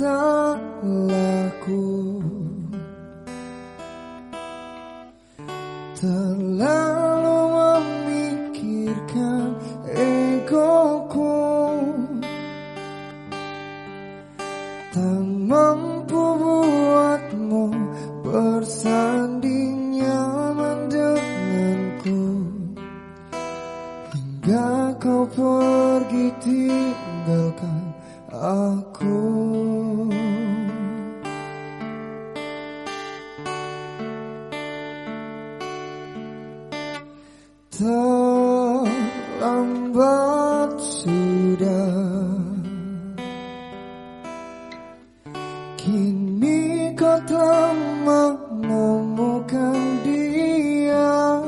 salahku. Terlalu memikirkan egoku. Tak mampu buatmu bersanding nyaman denganku Hingga kau pergi tinggalkan aku Terlambat sudah. Kini kau telah menemukan dia.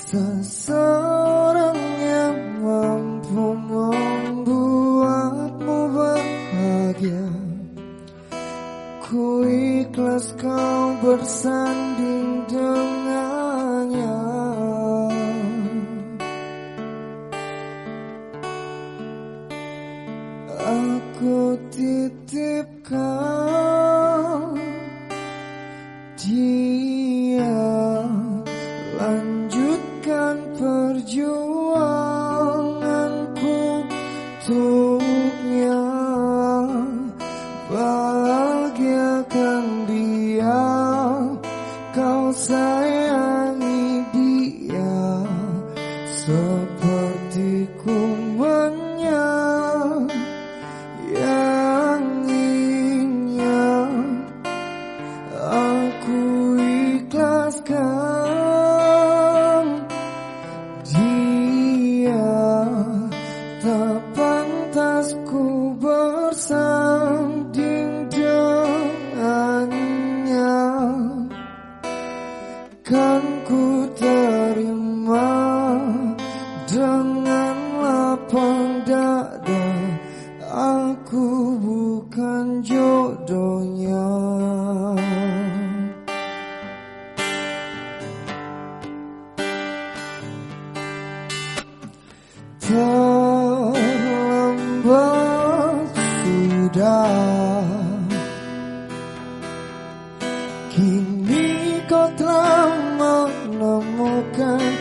Seseorang yang mampu membuatmu bahagia. Ku ikhlas kau bersanding titipkan dia Lanjutkan perjuanganku untuknya. Bahagiakan dia Kau sayangi dia. Sepertiku lapang dada Aku bukan jodohnya. Terlambat sudah. Kini kau telah menemukan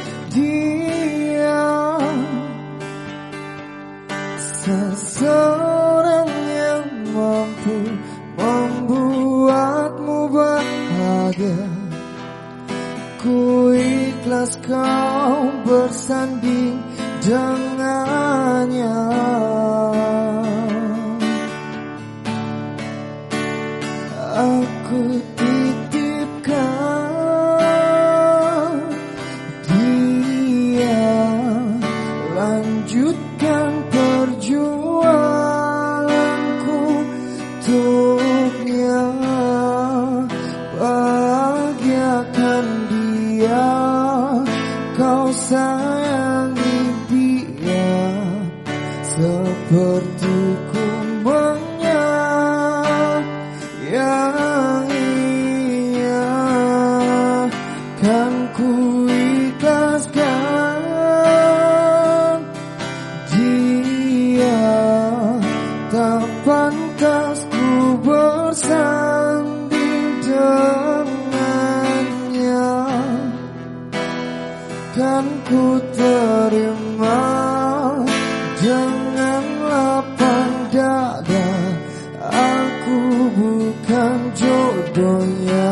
ikhlas kau bersanding dengannya. Aku dengannya. Kan ku terima bukan jodohnya.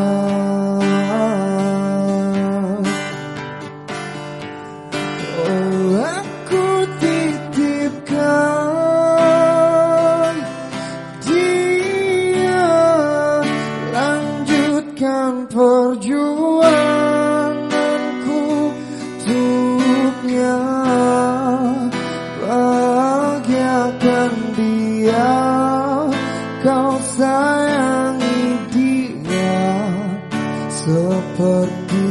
Oh aku titipkan dia Lanjutkan perjuanganku untuknya telah pergi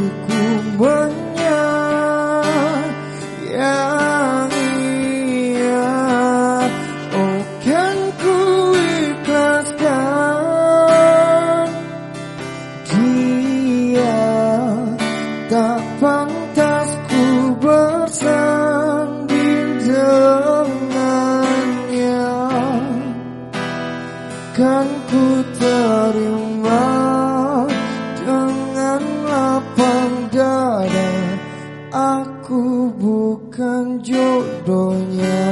bukan jodohnya.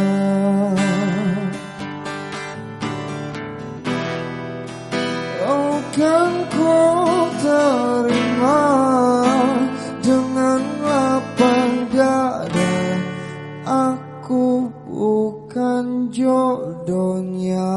Oh kan ku terima dengan lapang dada. Aku bukan jodohnya